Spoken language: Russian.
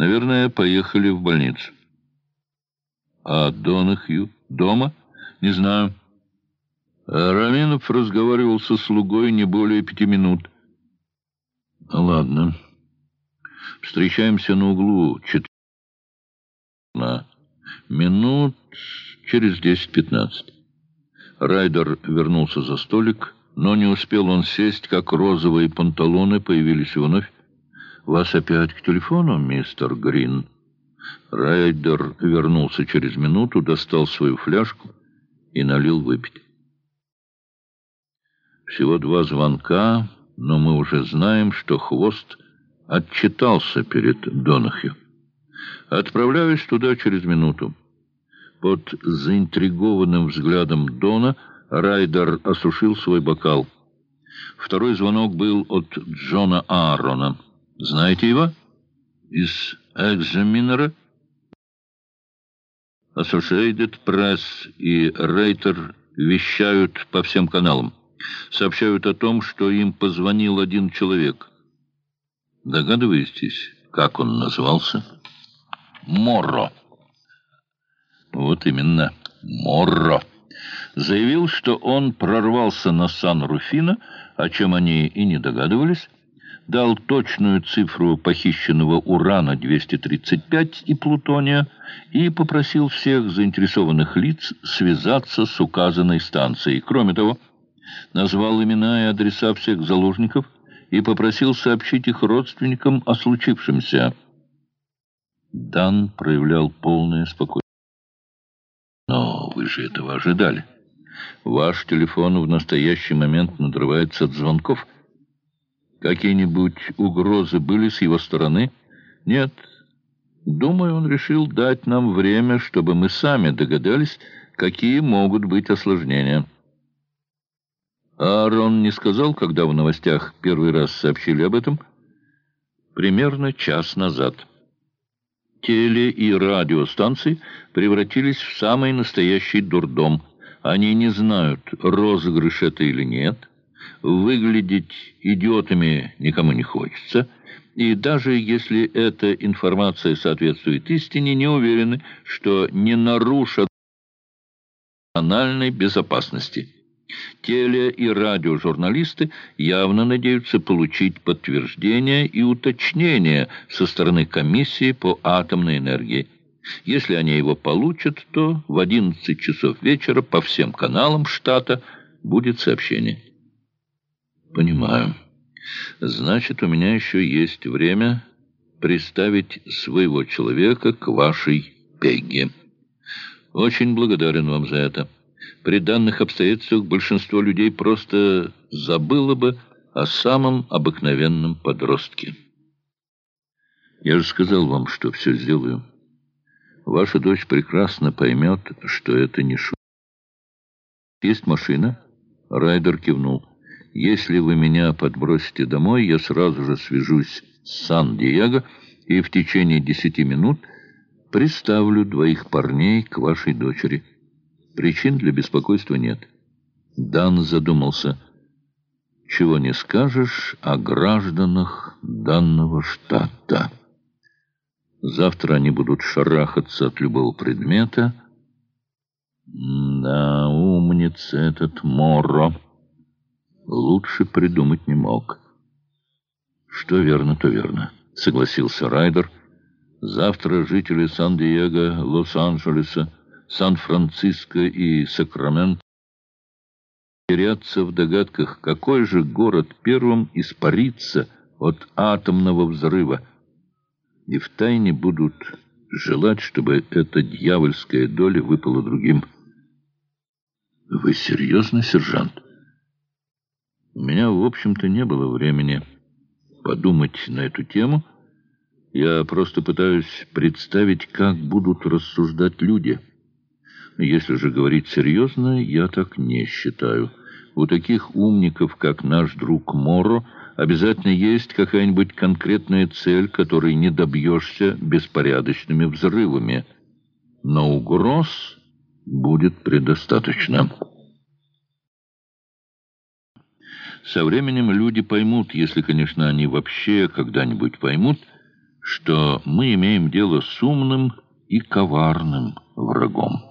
Наверное, поехали в больницу. А Донахью дома? Не знаю. Раминов разговаривал со слугой не более пяти минут. Ладно. Встречаемся на углу четыре. Минут через десять-пятнадцать. Райдер вернулся за столик, но не успел он сесть, как розовые панталоны появились вновь. «Вас опять к телефону, мистер Грин?» Райдер вернулся через минуту, достал свою фляжку и налил выпить. Всего два звонка, но мы уже знаем, что Хвост отчитался перед Донахью. Отправляюсь туда через минуту. Под заинтригованным взглядом Дона Райдер осушил свой бокал. Второй звонок был от Джона Аарона. Знаете его? Из экзаминера? Associated Press и Рейтер вещают по всем каналам. Сообщают о том, что им позвонил один человек. Догадываетесь, как он назвался? Морро. Вот именно, Морро. Заявил, что он прорвался на Сан-Руфино, о чем они и не догадывались, дал точную цифру похищенного урана-235 и плутония и попросил всех заинтересованных лиц связаться с указанной станцией. Кроме того, назвал имена и адреса всех заложников и попросил сообщить их родственникам о случившемся. Дан проявлял полное спокойствие. Но вы же этого ожидали. Ваш телефон в настоящий момент надрывается от звонков. Какие-нибудь угрозы были с его стороны? Нет. Думаю, он решил дать нам время, чтобы мы сами догадались, какие могут быть осложнения. Аарон не сказал, когда в новостях первый раз сообщили об этом? Примерно час назад теле- и радиостанции превратились в самый настоящий дурдом. Они не знают, розыгрыш это или нет. Выглядеть идиотами никому не хочется. И даже если эта информация соответствует истине, не уверены, что не нарушат национальной безопасности. Теле- и радиожурналисты явно надеются получить подтверждение и уточнение со стороны комиссии по атомной энергии. Если они его получат, то в 11 часов вечера по всем каналам штата будет сообщение. Понимаю. Значит, у меня еще есть время приставить своего человека к вашей Пегге. Очень благодарен вам за это. При данных обстоятельствах большинство людей просто забыло бы о самом обыкновенном подростке. Я же сказал вам, что все сделаю. Ваша дочь прекрасно поймет, что это не шутка. Есть машина? Райдер кивнул. Если вы меня подбросите домой, я сразу же свяжусь с Сан-Диего и в течение десяти минут приставлю двоих парней к вашей дочери. Причин для беспокойства нет. Дан задумался. Чего не скажешь о гражданах данного штата. Завтра они будут шарахаться от любого предмета. Да, умница этот Моро. Лучше придумать не мог. Что верно, то верно, согласился Райдер. Завтра жители Сан-Диего, Лос-Анджелеса, Сан-Франциско и Сакраменто теряться в догадках, какой же город первым испарится от атомного взрыва, и втайне будут желать, чтобы эта дьявольская доля выпала другим. Вы серьезно, сержант? У меня, в общем-то, не было времени подумать на эту тему. Я просто пытаюсь представить, как будут рассуждать люди — если же говорить серьезно, я так не считаю. У таких умников, как наш друг Моро, обязательно есть какая-нибудь конкретная цель, которой не добьешься беспорядочными взрывами. Но угроз будет предостаточно. Со временем люди поймут, если, конечно, они вообще когда-нибудь поймут, что мы имеем дело с умным и коварным врагом.